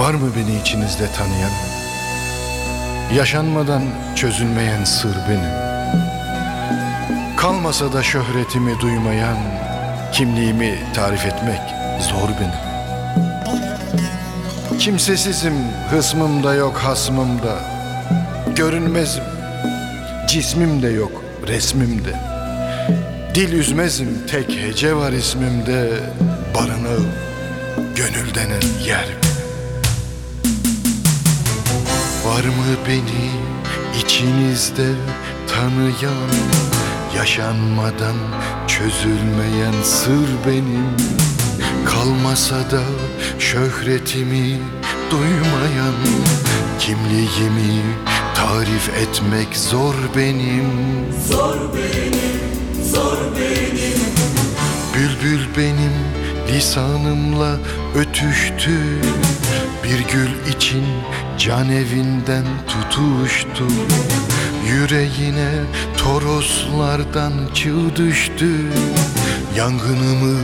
Var mı beni içinizde tanıyan? Yaşanmadan çözülmeyen sır benim. Kalmasa da şöhretimi duymayan, kimliğimi tarif etmek zor benim. Kimsesizim, hısmım da yok hasmımda. Görünmezim, cismim de yok resmimde. Dil üzmezim, tek hece var ismimde. Barınağım, gönül denen yer. Var mı beni içinizde tanıyan Yaşanmadan çözülmeyen sır benim? Kalmasa da şöhretimi duymayan Kimliğimi tarif etmek zor benim. Zor benim, zor benim. Bülbül benim lisanımla ötüştü. Bir gül için can evinden tutuştu Yüreğine toroslardan çığ düştü. Yangınımı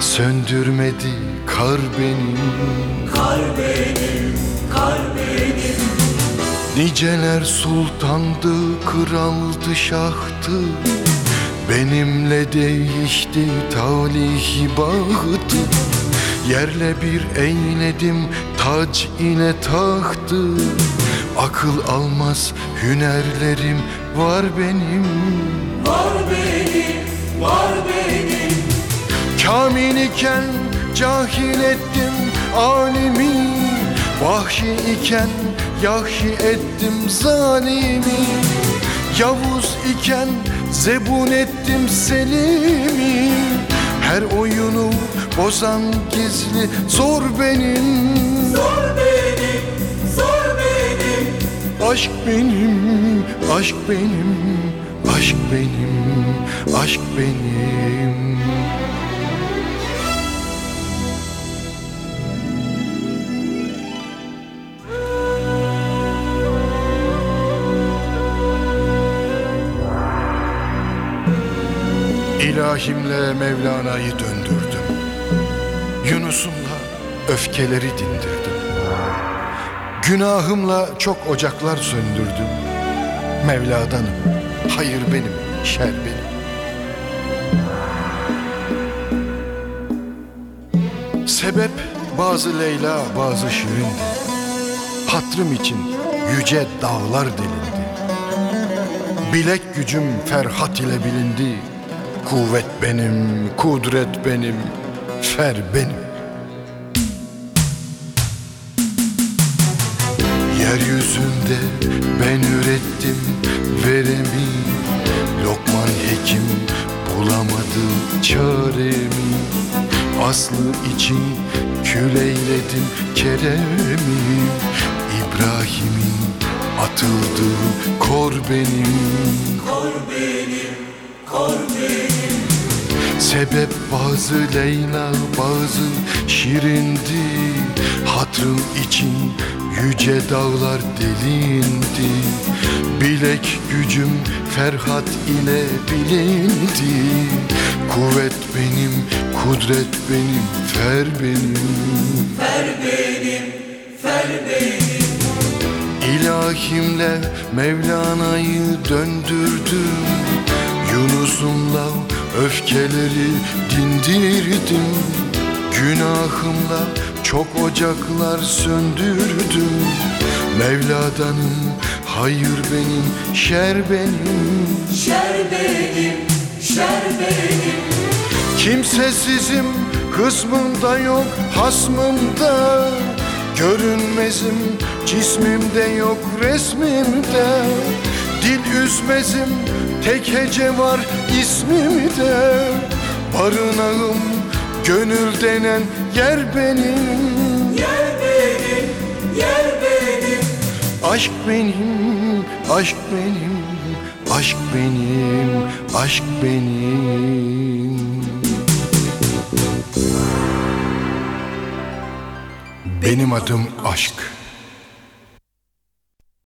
söndürmedi kar benim. Kar benim, kar benim. Niceler sultandı, kraldı, şahtı Benimle değişti talih bahtı. Yerle bir eyledim tac ile tahtı Akıl almaz hünerlerim. Var benim Var benim, var benim. Kamil iken cahil ettim alimi. Vahşi iken yahşi ettim zalimi. Yavuz iken zebun ettim selimi. Her oyunu bozan gizli zor benim. Zor benim, zor benim. Aşk benim, aşk benim, aşk benim, aşk benim. İlahimle Mevlana'yı döndürdüm Yunus'umla öfkeleri dindirdim. Günahımla çok ocaklar söndürdüm. Mevla'danım Hayır benim, şer benim. Sebep bazı Leyla bazı Şirin'di. Hatrım için yüce dağlar delindi. Bilek gücüm Ferhat ile bilindi. Kuvvet benim, kudret benim, fer benim. Yeryüzünde ben ürettim veremi. Lokman hekim bulamadı çaremi. Aslı için kül eyledim keremi. İbrahim'in atıldığı kor benim. Kor benim, kor benim Sebep bazı Leyla bazı Şirindi Hatrım için yüce dağlar delindi. Bilek gücüm Ferhat ile bilindi. Kuvvet benim, kudret benim, fer benim. Fer benim, fer benim. İlahimle Mevlana'yı döndürdüm. Yunus'umla öfkeleri dindirdim Günahımla çok ocaklar söndürdüm. Mevla'danım hayır benim şer benim. Şer benim, şer benim. Kimsesizim kısmımda yok hasmımda. Görünmezim cismimde yok resmimde Dil üzmezim tek hece var ismimde Barınağım gönül denen yer benim. Yer benim, yer benim. Aşk benim, aşk benim, aşk benim, aşk benim. Benim adım aşk